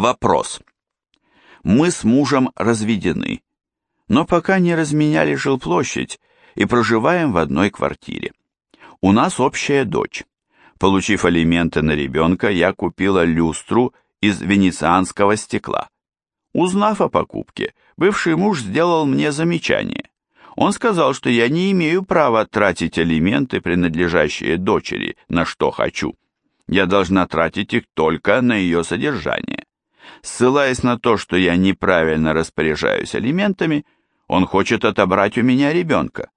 Вопрос. Мы с мужем разведены, но пока не разменяли жилплощадь и проживаем в одной квартире. У нас общая дочь. Получив алименты на ребенка, я купила люстру из венецианского стекла. Узнав о покупке, бывший муж сделал мне замечание. Он сказал, что я не имею права тратить алименты, принадлежащие дочери, на что хочу. Я должна тратить их только на ее содержание. Ссылаясь на то, что я неправильно распоряжаюсь алиментами, он хочет отобрать у меня ребенка.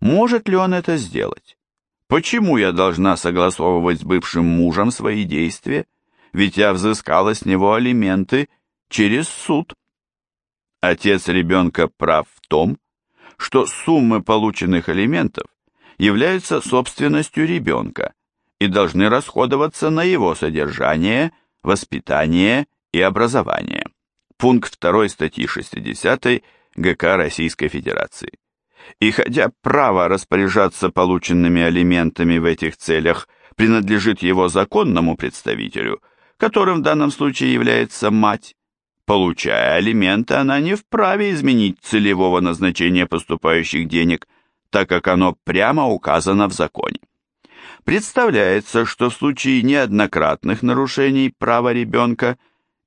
Может ли он это сделать? Почему я должна согласовывать с бывшим мужем свои действия? Ведь я взыскала с него алименты через суд. Отец ребенка прав в том, что суммы полученных алиментов являются собственностью ребенка и должны расходоваться на его содержание, воспитание и образование. Пункт 2 статьи 60 ГК Российской Федерации. И хотя право распоряжаться полученными алиментами в этих целях принадлежит его законному представителю, которым в данном случае является мать, Получая алименты, она не вправе изменить целевого назначения поступающих денег, так как оно прямо указано в законе. Представляется, что в случае неоднократных нарушений права ребенка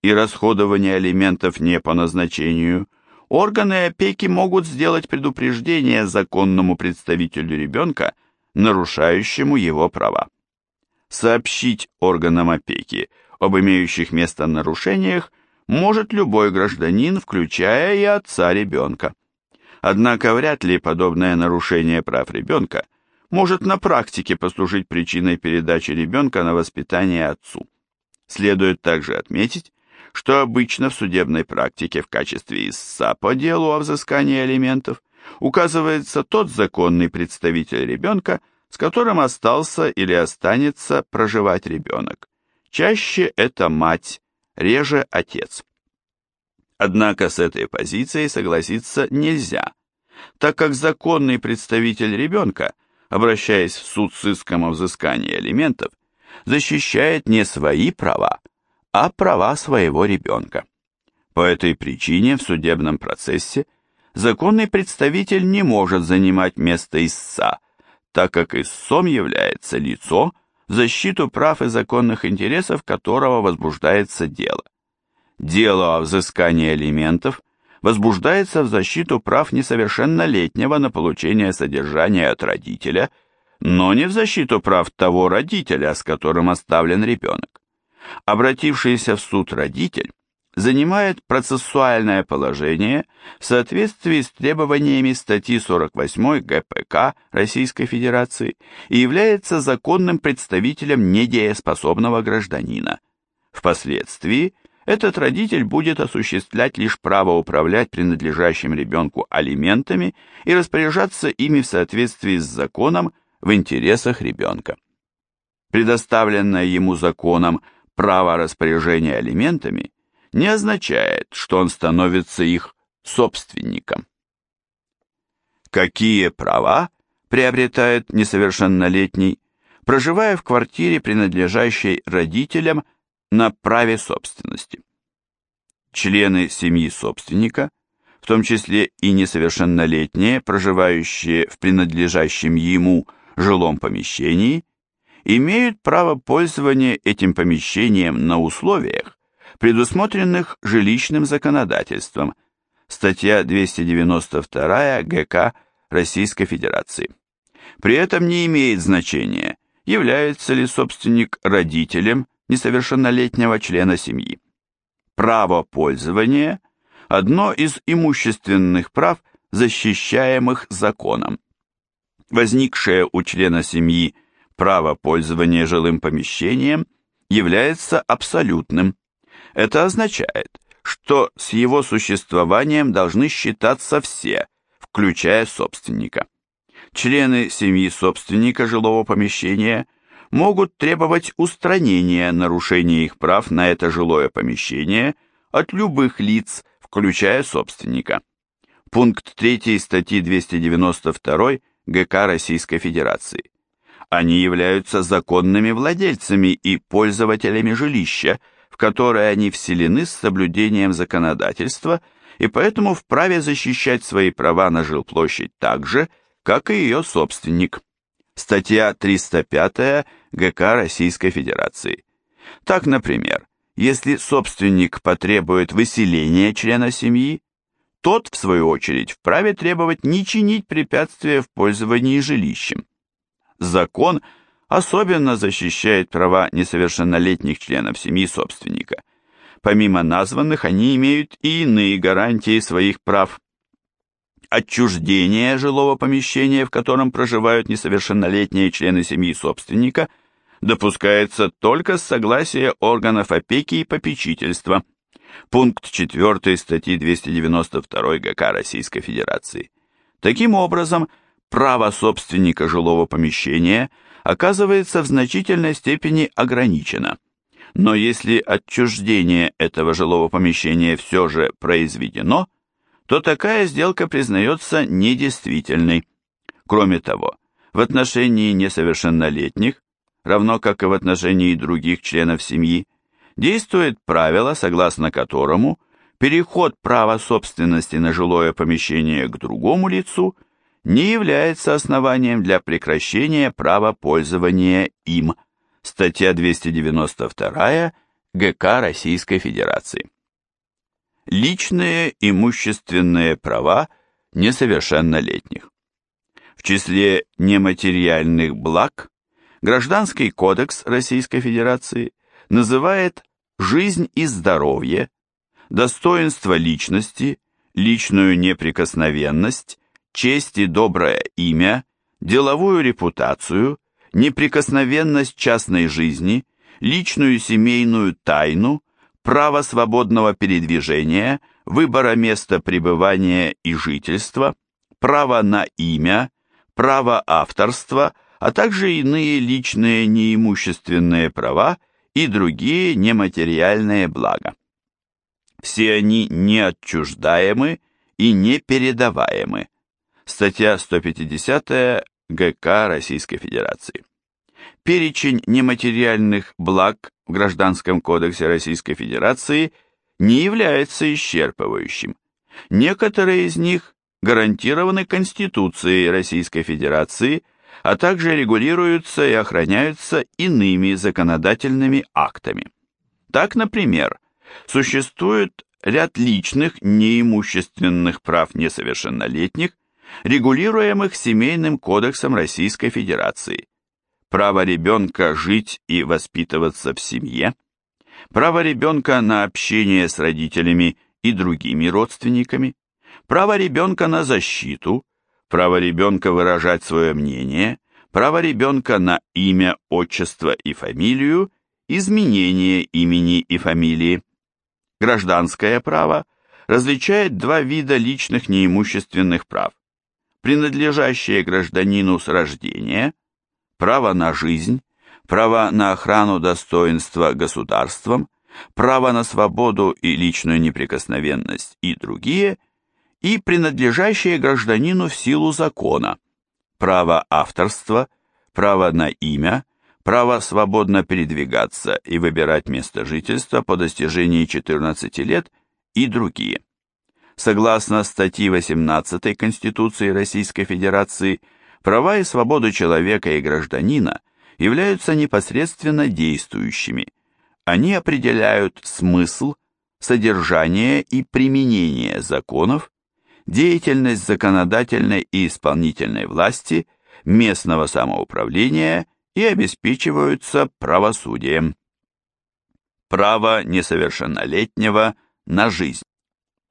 и расходования алиментов не по назначению, органы опеки могут сделать предупреждение законному представителю ребенка, нарушающему его права. Сообщить органам опеки об имеющих место нарушениях может любой гражданин, включая и отца ребенка. Однако вряд ли подобное нарушение прав ребенка может на практике послужить причиной передачи ребенка на воспитание отцу. Следует также отметить, что обычно в судебной практике в качестве истца по делу о взыскании алиментов указывается тот законный представитель ребенка, с которым остался или останется проживать ребенок. Чаще это мать, реже отец. Однако с этой позицией согласиться нельзя, так как законный представитель ребенка, обращаясь в суд с иском о взыскании алиментов, защищает не свои права, а права своего ребенка. По этой причине в судебном процессе законный представитель не может занимать место истца, так как истцом является лицо, в защиту прав и законных интересов которого возбуждается дело. Дело о взыскании алиментов возбуждается в защиту прав несовершеннолетнего на получение содержания от родителя, но не в защиту прав того родителя, с которым оставлен ребенок. Обратившийся в суд родитель занимает процессуальное положение в соответствии с требованиями статьи 48 ГПК Российской Федерации и является законным представителем недееспособного гражданина. Впоследствии этот родитель будет осуществлять лишь право управлять принадлежащим ребенку алиментами и распоряжаться ими в соответствии с законом в интересах ребенка. Предоставленное ему законом право распоряжения алиментами не означает, что он становится их собственником. Какие права приобретает несовершеннолетний, проживая в квартире, принадлежащей родителям, на праве собственности? Члены семьи собственника, в том числе и несовершеннолетние, проживающие в принадлежащем ему жилом помещении, имеют право пользования этим помещением на условиях, предусмотренных жилищным законодательством, статья 292 ГК Российской Федерации. При этом не имеет значения, является ли собственник родителем несовершеннолетнего члена семьи. Право пользования – одно из имущественных прав, защищаемых законом. Возникшее у члена семьи право пользования жилым помещением является абсолютным, это означает, что с его существованием должны считаться все, включая собственника. Члены семьи собственника жилого помещения могут требовать устранения нарушения их прав на это жилое помещение от любых лиц, включая собственника. Пункт 3 статьи 292 ГК Российской Федерации. Они являются законными владельцами и пользователями жилища, которые они вселены с соблюдением законодательства и поэтому вправе защищать свои права на жилплощадь так же, как и ее собственник. Статья 305 ГК Российской Федерации. Так, например, если собственник потребует выселения члена семьи, тот, в свою очередь, вправе требовать не чинить препятствия в пользовании жилищем. Закон особенно защищает права несовершеннолетних членов семьи собственника. Помимо названных, они имеют и иные гарантии своих прав. Отчуждение жилого помещения, в котором проживают несовершеннолетние члены семьи собственника, допускается только с согласия органов опеки и попечительства – Пункт 4 статьи 292 ГК Российской Федерации. Таким образом, право собственника жилого помещения оказывается в значительной степени ограничено. Но если отчуждение этого жилого помещения все же произведено, то такая сделка признается недействительной. Кроме того, в отношении несовершеннолетних, равно как и в отношении других членов семьи, действует правило, согласно которому переход права собственности на жилое помещение к другому лицу не является основанием для прекращения права пользования им. Статья 292 ГК Российской Федерации. Личные имущественные права несовершеннолетних. В числе нематериальных благ Гражданский кодекс Российской Федерации называет жизнь и здоровье, достоинство личности, личную неприкосновенность, честь и доброе имя, деловую репутацию, неприкосновенность частной жизни, личную семейную тайну, право свободного передвижения, выбора места пребывания и жительства, право на имя, право авторства, а также иные личные неимущественные права и другие нематериальные блага. Все они неотчуждаемы и непередаваемы. Статья 150 ГК Российской Федерации. Перечень нематериальных благ в Гражданском кодексе Российской Федерации не является исчерпывающим. Некоторые из них гарантированы Конституцией Российской Федерации – а также регулируются и охраняются иными законодательными актами. Так, например, существует ряд личных неимущественных прав несовершеннолетних, регулируемых Семейным кодексом Российской Федерации. Право ребенка жить и воспитываться в семье, право ребенка на общение с родителями и другими родственниками, право ребенка на защиту, право ребенка выражать свое мнение, право ребенка на имя, отчество и фамилию, изменение имени и фамилии. Гражданское право различает два вида личных неимущественных прав. Принадлежащее гражданину с рождения, право на жизнь, право на охрану достоинства государством, право на свободу и личную неприкосновенность и другие – и принадлежащие гражданину в силу закона, право авторства, право на имя, право свободно передвигаться и выбирать место жительства по достижении 14 лет и другие. Согласно статье 18 Конституции Российской Федерации, права и свободы человека и гражданина являются непосредственно действующими. Они определяют смысл, содержание и применение законов, деятельность законодательной и исполнительной власти, местного самоуправления и обеспечиваются правосудием. Право несовершеннолетнего на жизнь.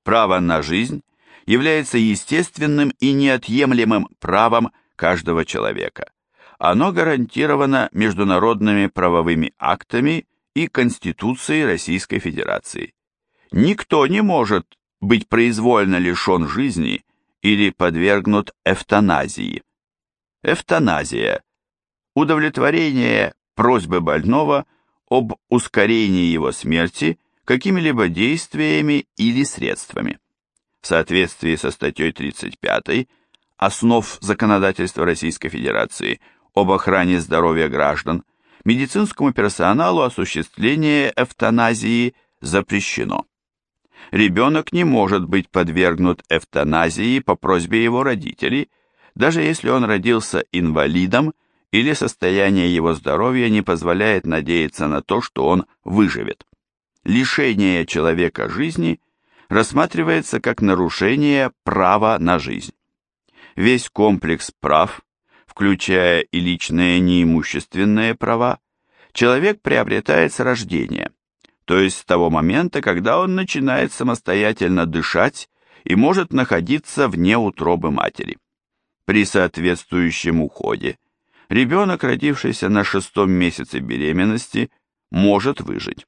Право на жизнь является естественным и неотъемлемым правом каждого человека. Оно гарантировано международными правовыми актами и Конституцией Российской Федерации. Никто не может быть произвольно лишен жизни или подвергнут эвтаназии. Эвтаназия – удовлетворение просьбы больного об ускорении его смерти какими-либо действиями или средствами. В соответствии со статьей 35 основ законодательства Российской Федерации об охране здоровья граждан, медицинскому персоналу осуществление эвтаназии запрещено. Ребенок не может быть подвергнут эвтаназии по просьбе его родителей, даже если он родился инвалидом или состояние его здоровья не позволяет надеяться на то, что он выживет. Лишение человека жизни рассматривается как нарушение права на жизнь. Весь комплекс прав, включая и личные неимущественные права, человек приобретает с рождения, то есть с того момента, когда он начинает самостоятельно дышать и может находиться вне утробы матери. При соответствующем уходе ребенок, родившийся на шестом месяце беременности, может выжить.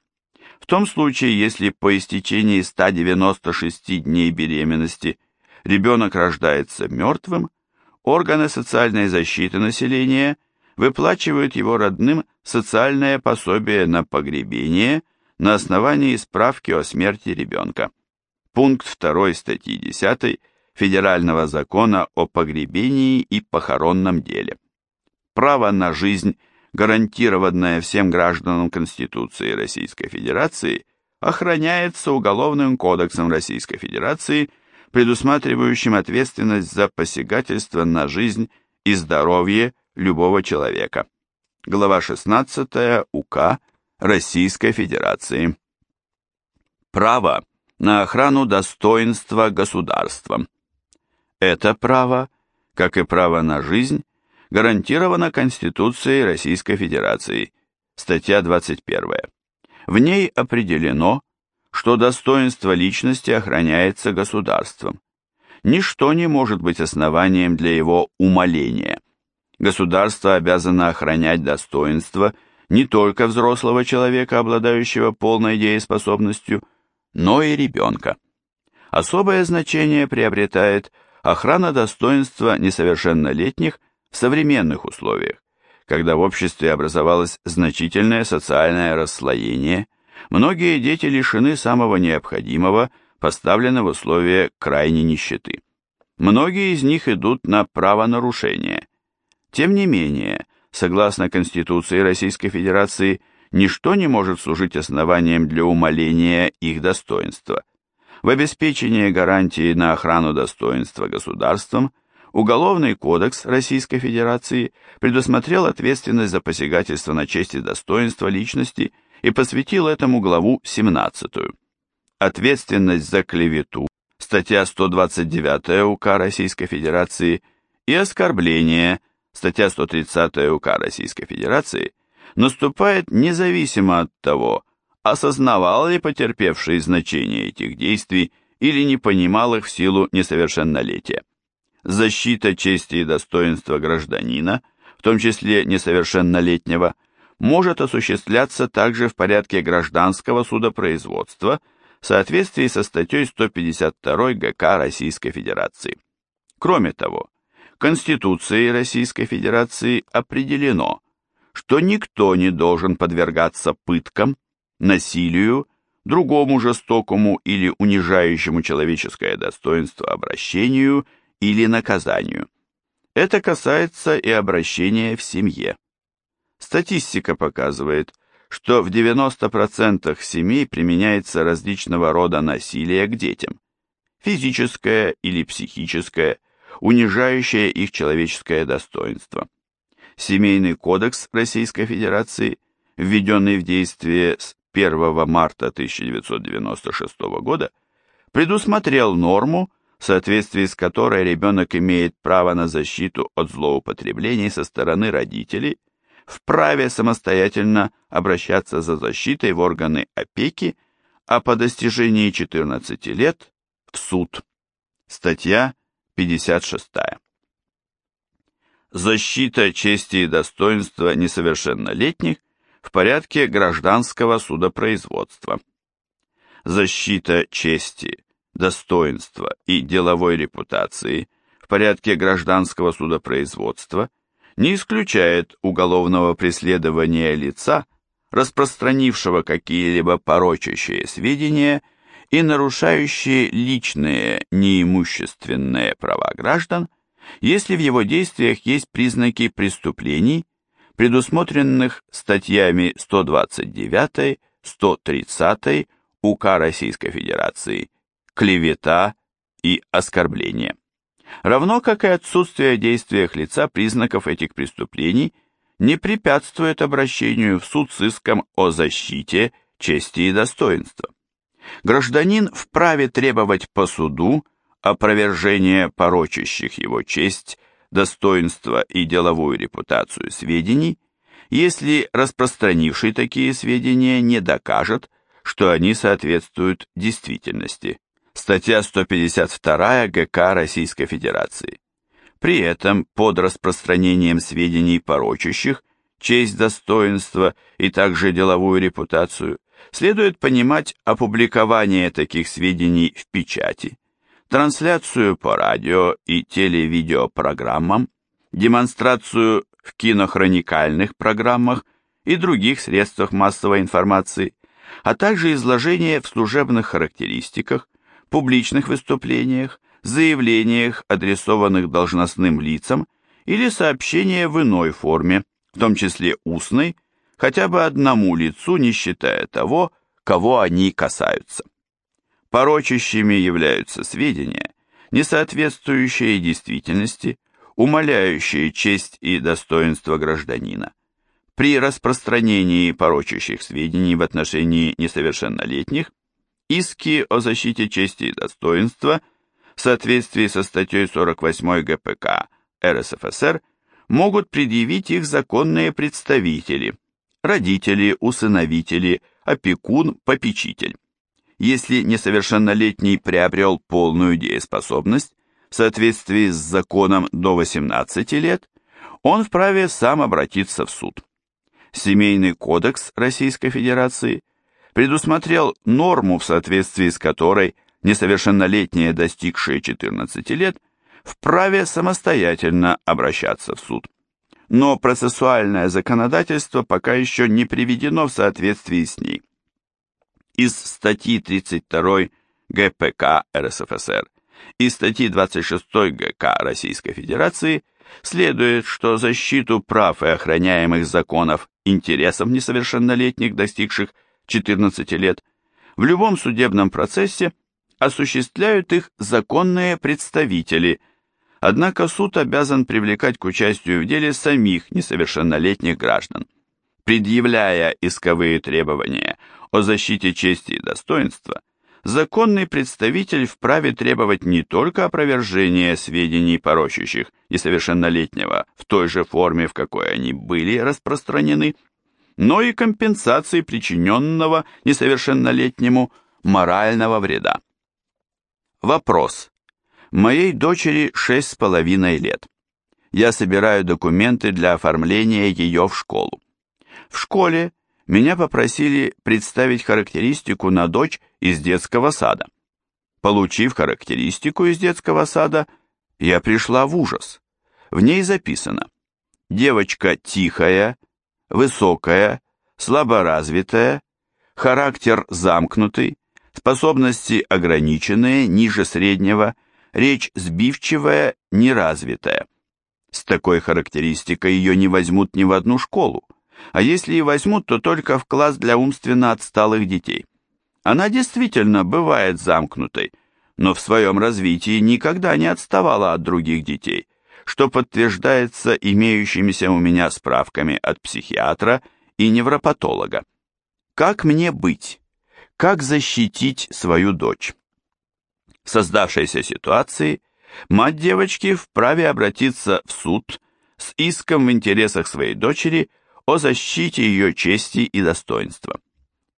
В том случае, если по истечении 196 дней беременности ребенок рождается мертвым, органы социальной защиты населения выплачивают его родным социальное пособие на погребение на основании справки о смерти ребенка. Пункт 2 статьи 10 Федерального закона о погребении и похоронном деле. Право на жизнь, гарантированное всем гражданам Конституции Российской Федерации, охраняется Уголовным кодексом Российской Федерации – предусматривающим ответственность за посягательство на жизнь и здоровье любого человека. Глава 16 УК Российской Федерации. Право на охрану достоинства государства. Это право, как и право на жизнь, гарантировано Конституцией Российской Федерации, статья 21. В ней определено, что достоинство личности охраняется государством. Ничто не может быть основанием для его умаления. Государство обязано охранять достоинство не только взрослого человека, обладающего полной дееспособностью, но и ребенка. Особое значение приобретает охрана достоинства несовершеннолетних в современных условиях, когда в обществе образовалось значительное социальное расслоение – Многие дети лишены самого необходимого, поставлены в условия крайней нищеты. Многие из них идут на правонарушение. Тем не менее, согласно Конституции Российской Федерации, ничто не может служить основанием для умаления их достоинства. В обеспечении гарантии на охрану достоинства государством Уголовный кодекс Российской Федерации предусмотрел ответственность за посягательство на честь и достоинство личности – и посвятил этому главу 17. Ответственность за клевету, статья 129 УК Российской Федерации, и оскорбление, статья 130 УК Российской Федерации, наступает независимо от того, осознавал ли потерпевший значение этих действий или не понимал их в силу несовершеннолетия. Защита чести и достоинства гражданина, в том числе несовершеннолетнего, может осуществляться также в порядке гражданского судопроизводства в соответствии со статьей 152 ГК Российской Федерации. Кроме того, Конституцией Российской Федерации определено, что никто не должен подвергаться пыткам, насилию, другому жестокому или унижающему человеческое достоинство обращению или наказанию. Это касается и обращения в семье. Статистика показывает, что в 90% семей применяется различного рода насилие к детям, физическое или психическое, унижающее их человеческое достоинство. Семейный кодекс Российской Федерации, введенный в действие с 1 марта 1996 года, предусмотрел норму, в соответствии с которой ребенок имеет право на защиту от злоупотреблений со стороны родителей – вправе самостоятельно обращаться за защитой в органы опеки, а по достижении 14 лет в суд. Статья 56. Защита чести и достоинства несовершеннолетних в порядке гражданского судопроизводства. Защита чести, достоинства и деловой репутации в порядке гражданского судопроизводства – не исключает уголовного преследования лица, распространившего какие-либо порочащие сведения и нарушающие личные неимущественные права граждан, если в его действиях есть признаки преступлений, предусмотренных статьями 129, 130 УК Российской Федерации «Клевета» и «Оскорбление». Равно как и отсутствие в действиях лица признаков этих преступлений не препятствует обращению в суд с иском о защите чести и достоинства. Гражданин вправе требовать по суду опровержение порочащих его честь достоинство и деловую репутацию сведений, если распространивший такие сведения не докажет, что они соответствуют действительности. Статья 152 ГК Российской Федерации. При этом под распространением сведений порочащих честь, достоинство и также деловую репутацию следует понимать опубликование таких сведений в печати, трансляцию по радио и телевидеопрограммам, демонстрацию в кинохроникальных программах и других средствах массовой информации, а также изложение в служебных характеристиках, публичных выступлениях, заявлениях, адресованных должностным лицам или сообщения в иной форме, в том числе устной, хотя бы одному лицу, не считая того, кого они касаются. Порочащими являются сведения, не соответствующие действительности, умаляющие честь и достоинство гражданина. При распространении порочащих сведений в отношении несовершеннолетних иски о защите чести и достоинства в соответствии со статьей 48 ГПК РСФСР могут предъявить их законные представители, родители, усыновители, опекун, попечитель если несовершеннолетний приобрел полную дееспособность в соответствии с законом до 18 лет, он вправе сам обратиться в суд. Семейный кодекс Российской Федерации предусмотрел норму, в соответствии с которой несовершеннолетние, достигшие 14 лет, вправе самостоятельно обращаться в суд. Но процессуальное законодательство пока еще не приведено в соответствии с ней из статьи 32 ГПК РСФСР и статьи 26 ГК Российской Федерации следует, что защиту прав и охраняемых законов интересов несовершеннолетних, достигших 14 лет, в любом судебном процессе осуществляют их законные представители, однако суд обязан привлекать к участию в деле самих несовершеннолетних граждан. Предъявляя исковые требования о защите чести и достоинства, законный представитель вправе требовать не только опровержения сведений, порочащих несовершеннолетнего в той же форме, в какой они были распространены, но и компенсации причиненного несовершеннолетнему морального вреда. Вопрос. Моей дочери шесть с половиной лет. Я собираю документы для оформления ее в школу. В школе меня попросили представить характеристику на дочь из детского сада. Получив характеристику из детского сада, я пришла в ужас. В ней записано «Девочка тихая, высокая, слаборазвитая, характер замкнутый, способности ограниченные, ниже среднего, речь сбивчивая, неразвитая». С такой характеристикой ее не возьмут ни в одну школу а если и возьмут, то только в класс для умственно отсталых детей. Она действительно бывает замкнутой, но в своем развитии никогда не отставала от других детей, что подтверждается имеющимися у меня справками от психиатра и невропатолога. Как мне быть? Как защитить свою дочь? В создавшейся ситуации мать девочки вправе обратиться в суд с иском в интересах своей дочери о защите ее чести и достоинства.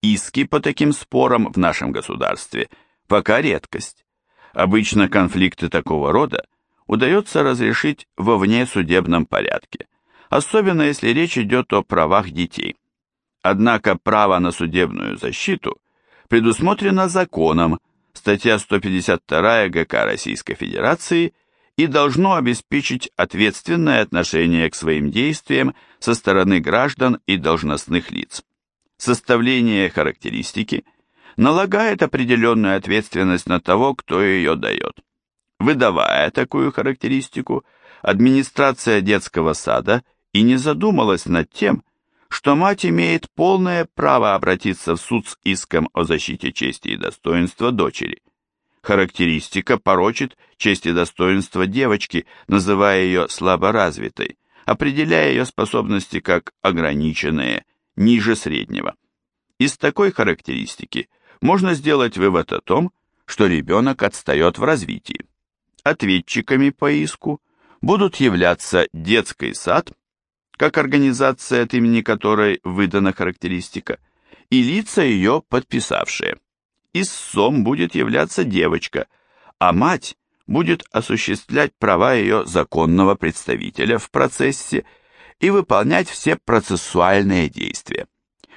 Иски по таким спорам в нашем государстве пока редкость. Обычно конфликты такого рода удается разрешить во внесудебном порядке, особенно если речь идет о правах детей. Однако право на судебную защиту предусмотрено законом, статья 152 ГК Российской Федерации и должно обеспечить ответственное отношение к своим действиям со стороны граждан и должностных лиц. Составление характеристики налагает определенную ответственность на того, кто ее дает. Выдавая такую характеристику, администрация детского сада и не задумалась над тем, что мать имеет полное право обратиться в суд с иском о защите чести и достоинства дочери. Характеристика порочит честь и достоинство девочки, называя ее слаборазвитой, определяя ее способности как ограниченные, ниже среднего. Из такой характеристики можно сделать вывод о том, что ребенок отстает в развитии. Ответчиками по иску будут являться детский сад, как организация, от имени которой выдана характеристика, и лица ее подписавшие. Истцом будет являться девочка, а мать будет осуществлять права ее законного представителя в процессе и выполнять все процессуальные действия.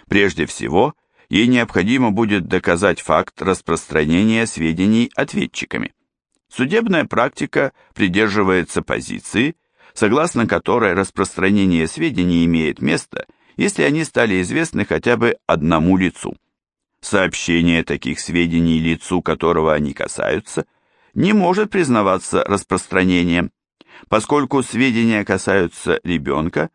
Прежде всего, ей необходимо будет доказать факт распространения сведений ответчиками. Судебная практика придерживается позиции, согласно которой распространение сведений имеет место, если они стали известны хотя бы одному лицу. Сообщение таких сведений лицу, которого они касаются, не может признаваться распространением. Поскольку сведения касаются ребенка,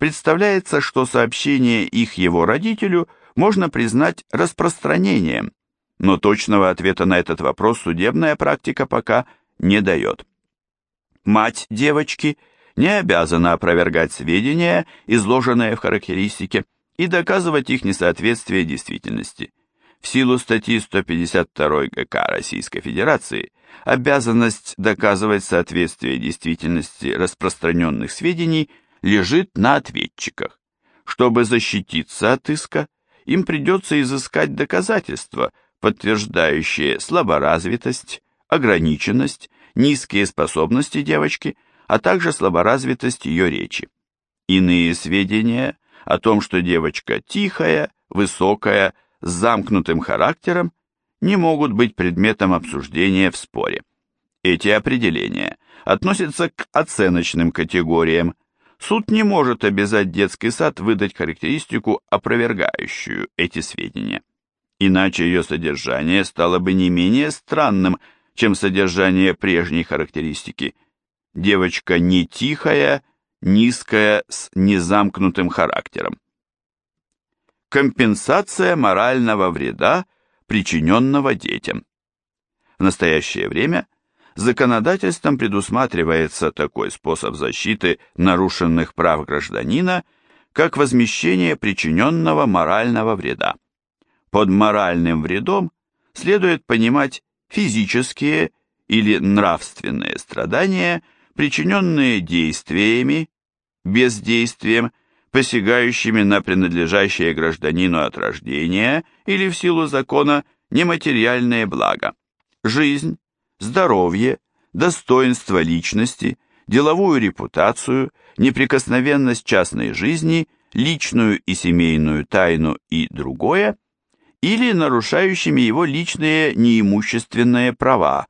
представляется, что сообщение их его родителю можно признать распространением, но точного ответа на этот вопрос судебная практика пока не дает. Мать девочки не обязана опровергать сведения, изложенные в характеристике, и доказывать их несоответствие действительности. В силу статьи 152 ГК Российской Федерации обязанность доказывать соответствие действительности распространенных сведений лежит на ответчиках. Чтобы защититься от иска, им придется изыскать доказательства, подтверждающие слаборазвитость, ограниченность, низкие способности девочки, а также слаборазвитость ее речи. Иные сведения о том, что девочка тихая, высокая, с замкнутым характером, не могут быть предметом обсуждения в споре. Эти определения относятся к оценочным категориям. Суд не может обязать детский сад выдать характеристику, опровергающую эти сведения. Иначе ее содержание стало бы не менее странным, чем содержание прежней характеристики. Девочка не тихая, низкая, с незамкнутым характером. Компенсация морального вреда – причиненного детям. В настоящее время законодательством предусматривается такой способ защиты нарушенных прав гражданина, как возмещение причиненного морального вреда. Под моральным вредом следует понимать физические или нравственные страдания, причиненные действиями, бездействием, посягающими на принадлежащее гражданину от рождения или в силу закона нематериальные блага, жизнь, здоровье, достоинство личности, деловую репутацию, неприкосновенность частной жизни, личную и семейную тайну и другое, или нарушающими его личные неимущественные права,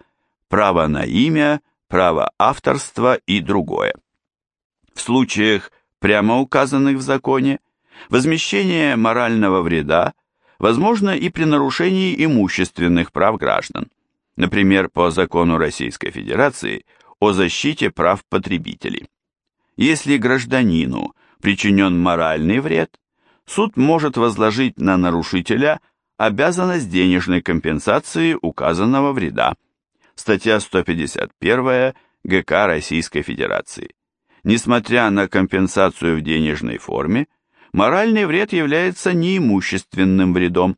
право на имя, право авторства и другое. В случаях прямо указанных в законе, возмещение морального вреда возможно и при нарушении имущественных прав граждан, например, по закону Российской Федерации о защите прав потребителей. Если гражданину причинен моральный вред, суд может возложить на нарушителя обязанность денежной компенсации указанного вреда. Статья 151 ГК Российской Федерации. Несмотря на компенсацию в денежной форме, моральный вред является неимущественным вредом,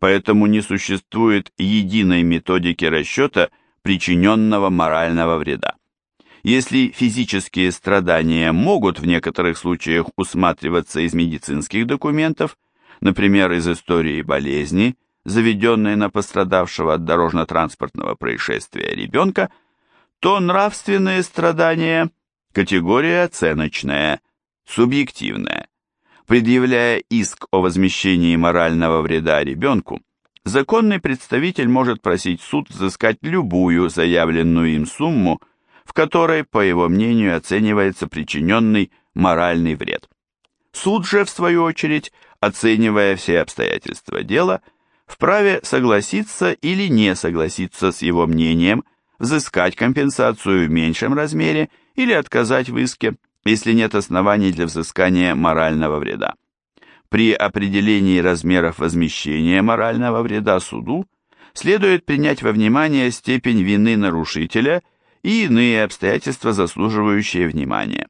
поэтому не существует единой методики расчета причиненного морального вреда. Если физические страдания могут в некоторых случаях усматриваться из медицинских документов, например, из истории болезни, заведенной на пострадавшего от дорожно-транспортного происшествия ребенка, то нравственные страдания – Категория оценочная, субъективная. Предъявляя иск о возмещении морального вреда ребенку, законный представитель может просить суд взыскать любую заявленную им сумму, в которой, по его мнению, оценивается причиненный моральный вред. Суд же, в свою очередь, оценивая все обстоятельства дела, вправе согласиться или не согласиться с его мнением, взыскать компенсацию в меньшем размере или отказать в иске, если нет оснований для взыскания морального вреда. При определении размеров возмещения морального вреда суду следует принять во внимание степень вины нарушителя и иные обстоятельства, заслуживающие внимания.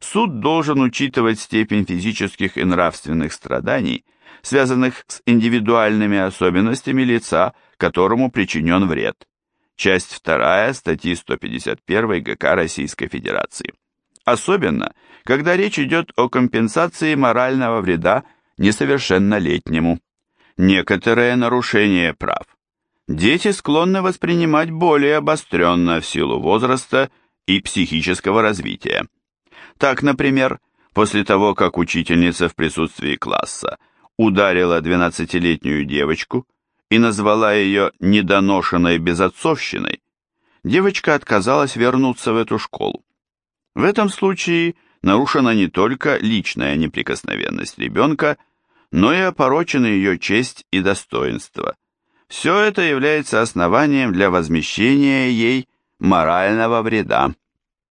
Суд должен учитывать степень физических и нравственных страданий, связанных с индивидуальными особенностями лица, которому причинен вред. Часть 2 статьи 151 ГК Российской Федерации. Особенно, когда речь идет о компенсации морального вреда несовершеннолетнему. Некоторые нарушения прав. Дети склонны воспринимать более обостренно в силу возраста и психического развития. Так, например, после того, как учительница в присутствии класса ударила 12-летнюю девочку и назвала ее недоношенной безотцовщиной, девочка отказалась вернуться в эту школу. В этом случае нарушена не только личная неприкосновенность ребенка, но и опорочены ее честь и достоинство. Все это является основанием для возмещения ей морального вреда.